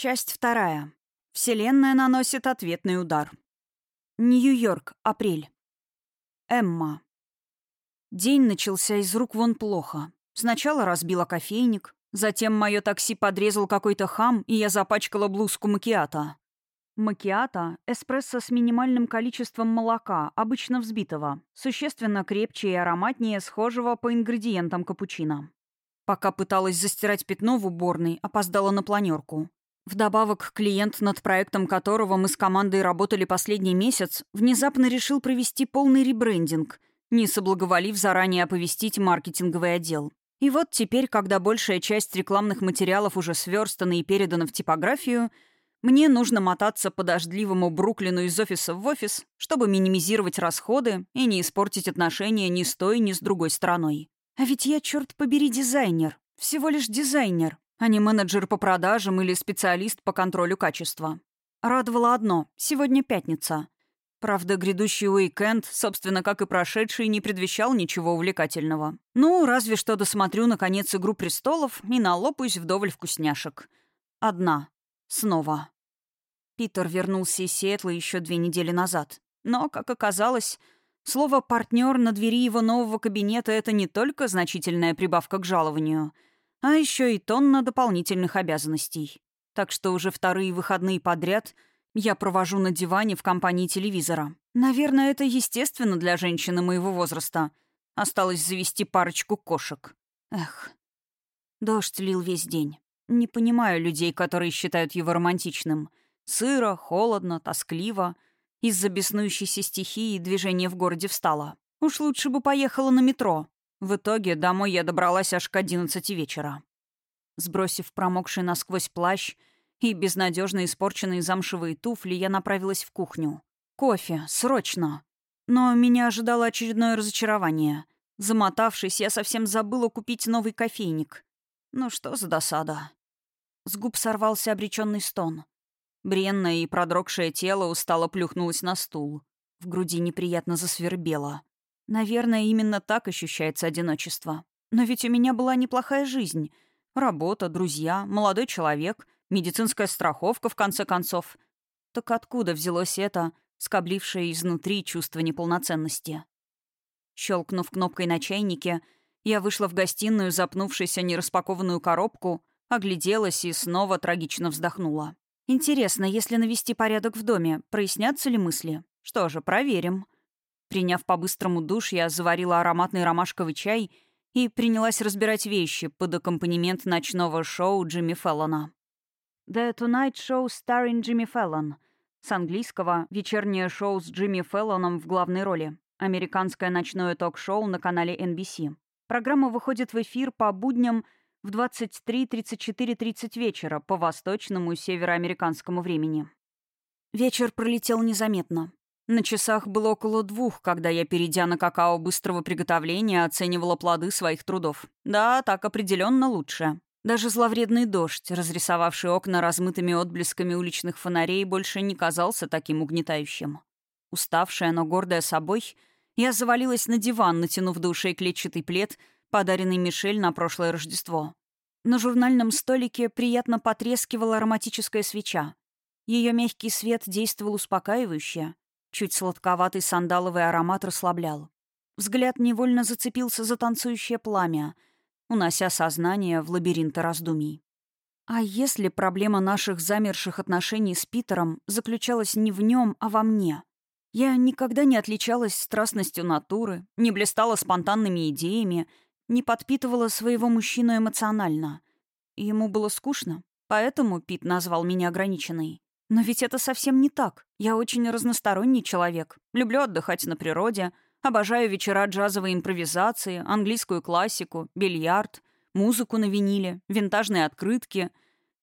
Часть вторая. Вселенная наносит ответный удар. Нью-Йорк, апрель. Эмма. День начался из рук вон плохо. Сначала разбила кофейник, затем мое такси подрезал какой-то хам, и я запачкала блузку макиата. Макиата — эспрессо с минимальным количеством молока, обычно взбитого, существенно крепче и ароматнее схожего по ингредиентам капучино. Пока пыталась застирать пятно в уборной, опоздала на планерку. Вдобавок, клиент, над проектом которого мы с командой работали последний месяц, внезапно решил провести полный ребрендинг, не соблаговолив заранее оповестить маркетинговый отдел. И вот теперь, когда большая часть рекламных материалов уже сверстана и передана в типографию, мне нужно мотаться по дождливому Бруклину из офиса в офис, чтобы минимизировать расходы и не испортить отношения ни с той, ни с другой стороной. А ведь я, черт побери, дизайнер. Всего лишь дизайнер а не менеджер по продажам или специалист по контролю качества. Радовало одно — сегодня пятница. Правда, грядущий уикенд, собственно, как и прошедший, не предвещал ничего увлекательного. Ну, разве что досмотрю, наконец, «Игру престолов» и налопаюсь вдоволь вкусняшек. Одна. Снова. Питер вернулся из Сиэтла еще две недели назад. Но, как оказалось, слово «партнер» на двери его нового кабинета — это не только значительная прибавка к жалованию — а еще и тонна дополнительных обязанностей. Так что уже вторые выходные подряд я провожу на диване в компании телевизора. Наверное, это естественно для женщины моего возраста. Осталось завести парочку кошек. Эх. Дождь лил весь день. Не понимаю людей, которые считают его романтичным. Сыро, холодно, тоскливо. Из-за беснующейся стихии движение в городе встало. Уж лучше бы поехала на метро. В итоге домой я добралась аж к одиннадцати вечера. Сбросив промокший насквозь плащ и безнадежно испорченные замшевые туфли, я направилась в кухню. Кофе, срочно. Но меня ожидало очередное разочарование. Замотавшись, я совсем забыла купить новый кофейник. Ну что за досада? С губ сорвался обреченный стон. Бренное и продрогшее тело устало плюхнулось на стул. В груди неприятно засвербело. Наверное, именно так ощущается одиночество. Но ведь у меня была неплохая жизнь. Работа, друзья, молодой человек, медицинская страховка, в конце концов. Так откуда взялось это, скоблившее изнутри чувство неполноценности? Щелкнув кнопкой на чайнике, я вышла в гостиную, запнувшись о нераспакованную коробку, огляделась и снова трагично вздохнула. Интересно, если навести порядок в доме, прояснятся ли мысли? Что же, проверим. Приняв по-быстрому душ, я заварила ароматный ромашковый чай и принялась разбирать вещи под аккомпанемент ночного шоу Джимми Феллона. «The Tonight Show Starring Jimmy Fallon» с английского «Вечернее шоу с Джимми Феллоном в главной роли» американское ночное ток-шоу на канале NBC. Программа выходит в эфир по будням в 23.34.30 вечера по восточному североамериканскому времени. Вечер пролетел незаметно. На часах было около двух, когда я, перейдя на какао быстрого приготовления, оценивала плоды своих трудов. Да, так определенно лучше. Даже зловредный дождь, разрисовавший окна размытыми отблесками уличных фонарей, больше не казался таким угнетающим. Уставшая, но гордая собой, я завалилась на диван, натянув до ушей клетчатый плед, подаренный Мишель на прошлое Рождество. На журнальном столике приятно потрескивала ароматическая свеча. Ее мягкий свет действовал успокаивающе, Чуть сладковатый сандаловый аромат расслаблял. Взгляд невольно зацепился за танцующее пламя, унося сознание в лабиринты раздумий. А если проблема наших замерших отношений с Питером заключалась не в нем, а во мне? Я никогда не отличалась страстностью натуры, не блистала спонтанными идеями, не подпитывала своего мужчину эмоционально. ему было скучно, поэтому Пит назвал меня ограниченной. Но ведь это совсем не так. Я очень разносторонний человек. Люблю отдыхать на природе, обожаю вечера джазовой импровизации, английскую классику, бильярд, музыку на виниле, винтажные открытки,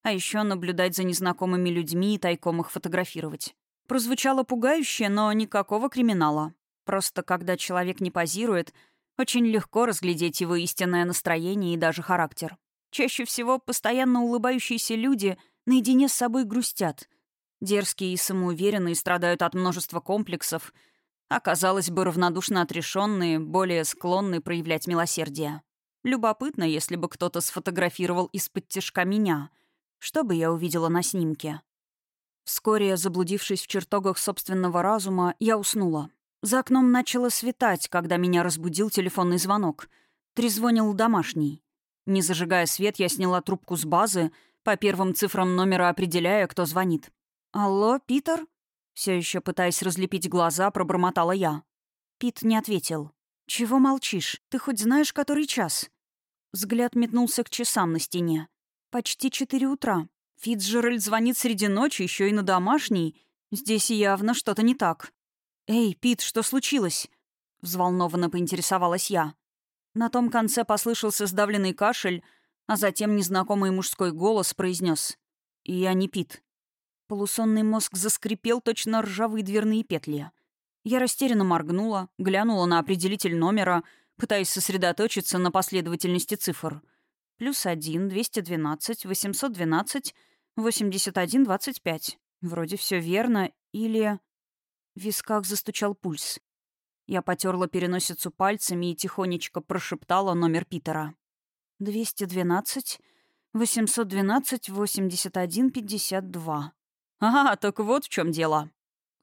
а еще наблюдать за незнакомыми людьми и тайком их фотографировать. Прозвучало пугающе, но никакого криминала. Просто когда человек не позирует, очень легко разглядеть его истинное настроение и даже характер. Чаще всего постоянно улыбающиеся люди наедине с собой грустят — Дерзкие и самоуверенные страдают от множества комплексов, а, казалось бы, равнодушно отрешенные, более склонны проявлять милосердие. Любопытно, если бы кто-то сфотографировал из-под тяжка меня. Что бы я увидела на снимке? Вскоре, заблудившись в чертогах собственного разума, я уснула. За окном начало светать, когда меня разбудил телефонный звонок. Трезвонил домашний. Не зажигая свет, я сняла трубку с базы, по первым цифрам номера определяя, кто звонит. «Алло, Питер?» Все еще пытаясь разлепить глаза, пробормотала я. Пит не ответил. «Чего молчишь? Ты хоть знаешь, который час?» Взгляд метнулся к часам на стене. «Почти четыре утра. Фитцжеральд звонит среди ночи, еще и на домашний. Здесь явно что-то не так». «Эй, Пит, что случилось?» Взволнованно поинтересовалась я. На том конце послышался сдавленный кашель, а затем незнакомый мужской голос произнес: «Я не Пит». Полусонный мозг заскрипел точно ржавые дверные петли. Я растерянно моргнула, глянула на определитель номера, пытаясь сосредоточиться на последовательности цифр. Плюс один, 212, 812, 81, 25. Вроде все верно, или... В висках застучал пульс. Я потерла переносицу пальцами и тихонечко прошептала номер Питера. 212, 812, 81, 52. «Ага, так вот в чем дело»,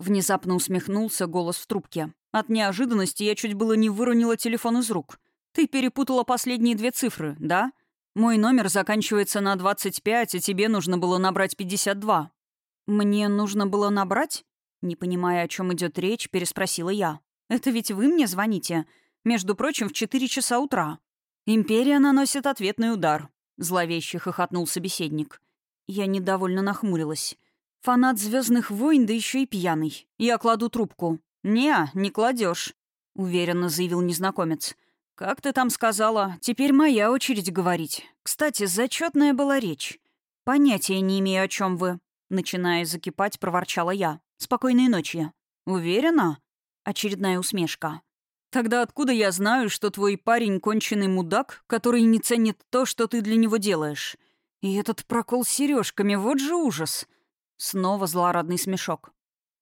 Внезапно усмехнулся голос в трубке. От неожиданности я чуть было не выронила телефон из рук. «Ты перепутала последние две цифры, да? Мой номер заканчивается на 25, а тебе нужно было набрать 52». «Мне нужно было набрать?» Не понимая, о чем идет речь, переспросила я. «Это ведь вы мне звоните? Между прочим, в 4 часа утра». «Империя наносит ответный удар», — зловеще хохотнул собеседник. Я недовольно нахмурилась. Фанат Звездных войн, да еще и пьяный. Я кладу трубку. Не, не кладешь, уверенно заявил незнакомец. Как ты там сказала? Теперь моя очередь говорить. Кстати, зачетная была речь. Понятия не имею, о чем вы. Начиная закипать, проворчала я. Спокойной ночи. Уверена? Очередная усмешка. Тогда откуда я знаю, что твой парень конченый мудак, который не ценит то, что ты для него делаешь? И этот прокол с сережками, вот же ужас. Снова злорадный смешок.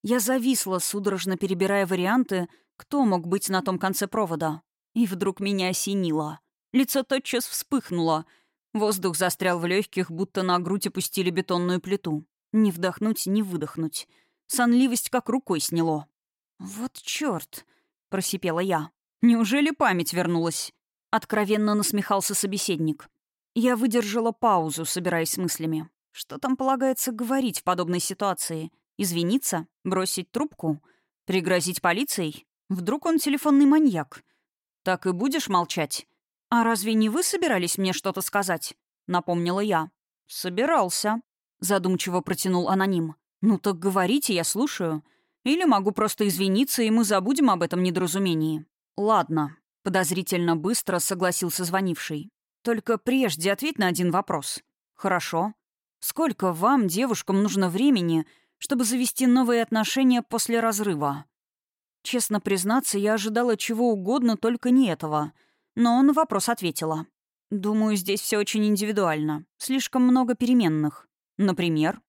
Я зависла, судорожно перебирая варианты, кто мог быть на том конце провода. И вдруг меня осенило. Лицо тотчас вспыхнуло. Воздух застрял в легких, будто на грудь опустили бетонную плиту. Не вдохнуть, не выдохнуть. Сонливость как рукой сняло. «Вот чёрт!» — просипела я. «Неужели память вернулась?» Откровенно насмехался собеседник. Я выдержала паузу, собираясь с мыслями. Что там полагается говорить в подобной ситуации? Извиниться? Бросить трубку? Пригрозить полицией? Вдруг он телефонный маньяк? Так и будешь молчать? А разве не вы собирались мне что-то сказать? Напомнила я. Собирался. Задумчиво протянул аноним. Ну так говорите, я слушаю. Или могу просто извиниться, и мы забудем об этом недоразумении. Ладно. Подозрительно быстро согласился звонивший. Только прежде ответь на один вопрос. Хорошо. Сколько вам, девушкам, нужно времени, чтобы завести новые отношения после разрыва? Честно признаться, я ожидала чего угодно, только не этого. Но на вопрос ответила. Думаю, здесь все очень индивидуально. Слишком много переменных. Например?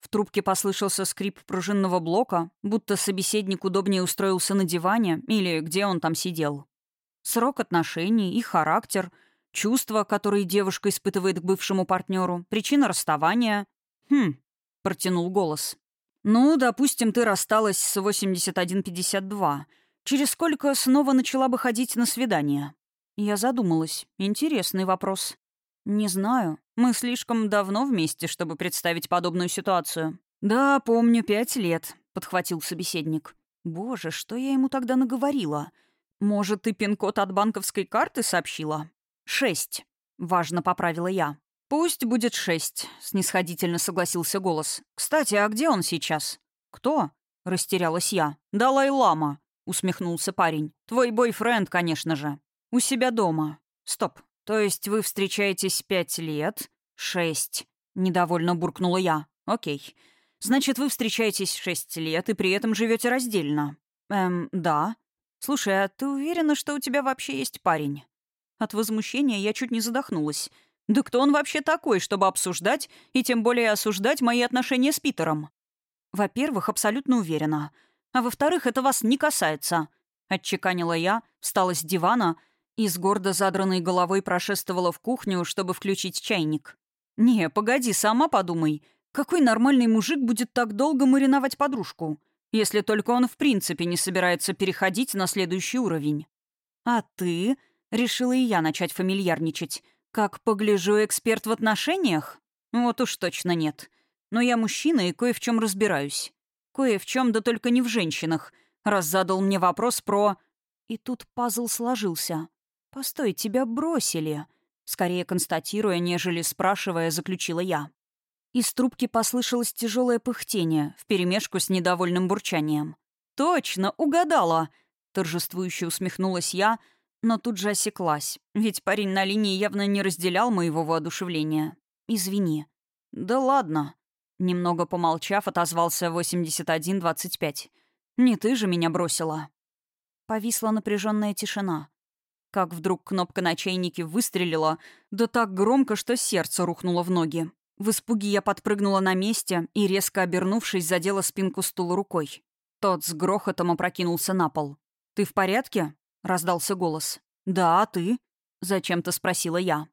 В трубке послышался скрип пружинного блока, будто собеседник удобнее устроился на диване или где он там сидел. Срок отношений и характер — Чувства, которые девушка испытывает к бывшему партнеру, причина расставания. Хм, протянул голос. Ну, допустим, ты рассталась с 8152. Через сколько снова начала бы ходить на свидание? Я задумалась. Интересный вопрос. Не знаю. Мы слишком давно вместе, чтобы представить подобную ситуацию. Да, помню, пять лет, подхватил собеседник. Боже, что я ему тогда наговорила? Может, ты пин-код от банковской карты сообщила? «Шесть», — важно поправила я. «Пусть будет шесть», — снисходительно согласился голос. «Кстати, а где он сейчас?» «Кто?» — растерялась я. «Далай-лама», — усмехнулся парень. «Твой бойфренд, конечно же. У себя дома. Стоп. То есть вы встречаетесь пять лет?» «Шесть», — недовольно буркнула я. «Окей. Значит, вы встречаетесь шесть лет и при этом живете раздельно?» «Эм, да. Слушай, а ты уверена, что у тебя вообще есть парень?» От возмущения я чуть не задохнулась. Да кто он вообще такой, чтобы обсуждать и тем более осуждать мои отношения с Питером? Во-первых, абсолютно уверена. А во-вторых, это вас не касается. Отчеканила я, встала с дивана и с гордо задранной головой прошествовала в кухню, чтобы включить чайник. «Не, погоди, сама подумай. Какой нормальный мужик будет так долго мариновать подружку, если только он в принципе не собирается переходить на следующий уровень? А ты?» — решила и я начать фамильярничать. «Как погляжу, эксперт в отношениях? Вот уж точно нет. Но я мужчина и кое в чем разбираюсь. Кое в чем, да только не в женщинах, раз задал мне вопрос про... И тут пазл сложился. «Постой, тебя бросили», — скорее констатируя, нежели спрашивая, заключила я. Из трубки послышалось тяжелое пыхтение, вперемешку с недовольным бурчанием. «Точно, угадала!» — торжествующе усмехнулась я, но тут же осеклась, ведь парень на линии явно не разделял моего воодушевления. «Извини». «Да ладно», Немного помолчав, отозвался 8125. «Не ты же меня бросила». Повисла напряженная тишина. Как вдруг кнопка на чайнике выстрелила, да так громко, что сердце рухнуло в ноги. В испуге я подпрыгнула на месте и, резко обернувшись, задела спинку стула рукой. Тот с грохотом опрокинулся на пол. «Ты в порядке?» — раздался голос. «Да, а ты?» — зачем-то спросила я.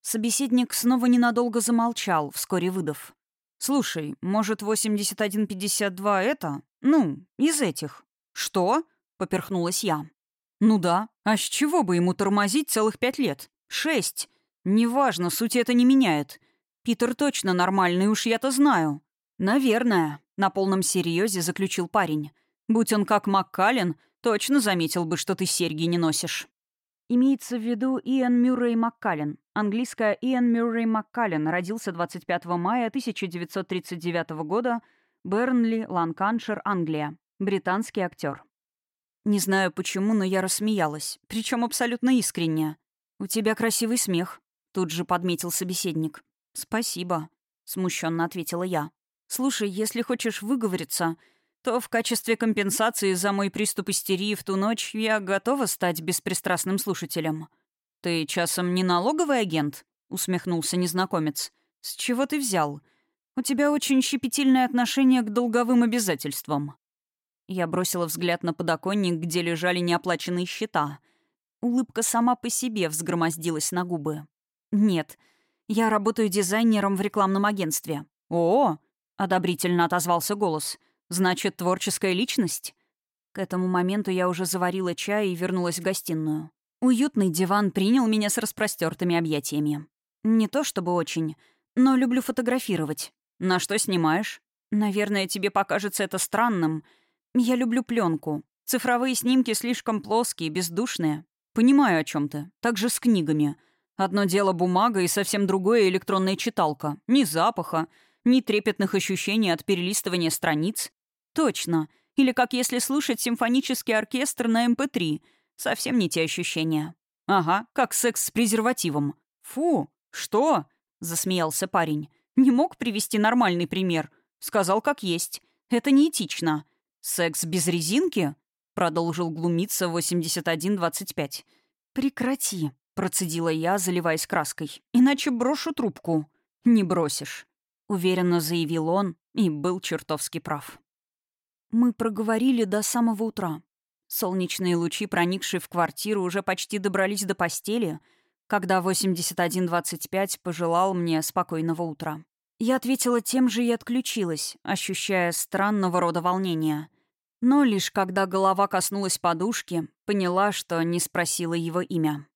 Собеседник снова ненадолго замолчал, вскоре выдав. «Слушай, может, 8152 это? Ну, из этих». «Что?» — поперхнулась я. «Ну да. А с чего бы ему тормозить целых пять лет? Шесть. Неважно, суть это не меняет. Питер точно нормальный, уж я-то знаю». «Наверное», — на полном серьезе заключил парень. «Будь он как Маккален, точно заметил бы, что ты серьги не носишь». Имеется в виду Иэн Мюррей Маккален. Английская Иэн Мюррей Маккален родился 25 мая 1939 года, Бернли, Ланканшир, Англия. Британский актер. Не знаю почему, но я рассмеялась, причем абсолютно искренне. «У тебя красивый смех», — тут же подметил собеседник. «Спасибо», — смущенно ответила я. «Слушай, если хочешь выговориться, то в качестве компенсации за мой приступ истерии в ту ночь я готова стать беспристрастным слушателем. «Ты часом не налоговый агент?» — усмехнулся незнакомец. «С чего ты взял? У тебя очень щепетильное отношение к долговым обязательствам». Я бросила взгляд на подоконник, где лежали неоплаченные счета. Улыбка сама по себе взгромоздилась на губы. «Нет, я работаю дизайнером в рекламном агентстве». «О!» — одобрительно отозвался голос — Значит, творческая личность? К этому моменту я уже заварила чай и вернулась в гостиную. Уютный диван принял меня с распростертыми объятиями. Не то чтобы очень, но люблю фотографировать. На что снимаешь? Наверное, тебе покажется это странным. Я люблю пленку. Цифровые снимки слишком плоские, бездушные. Понимаю, о чем ты. Так же с книгами. Одно дело бумага и совсем другое электронная читалка. Ни запаха, ни трепетных ощущений от перелистывания страниц. Точно. Или как если слушать симфонический оркестр на MP3. Эм Совсем не те ощущения. Ага, как секс с презервативом. Фу, что? Засмеялся парень. Не мог привести нормальный пример. Сказал, как есть. Это неэтично. Секс без резинки? Продолжил глумиться 8125. Прекрати, процедила я, заливаясь краской. Иначе брошу трубку. Не бросишь. Уверенно заявил он и был чертовски прав. Мы проговорили до самого утра. Солнечные лучи, проникшие в квартиру, уже почти добрались до постели, когда 8125 пожелал мне спокойного утра. Я ответила тем же и отключилась, ощущая странного рода волнение. Но лишь когда голова коснулась подушки, поняла, что не спросила его имя.